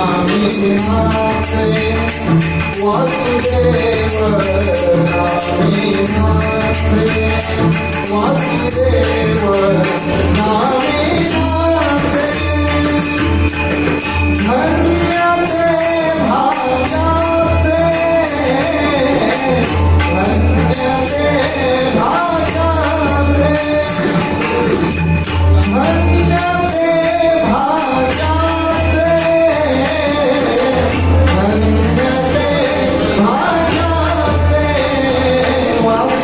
Namaste, Namaste, Namaste, Namaste, Namaste,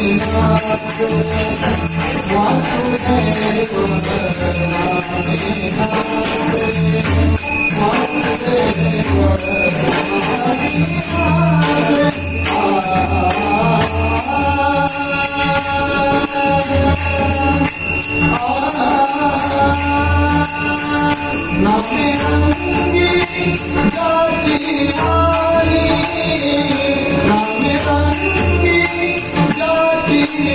Nothing, nothing, nothing,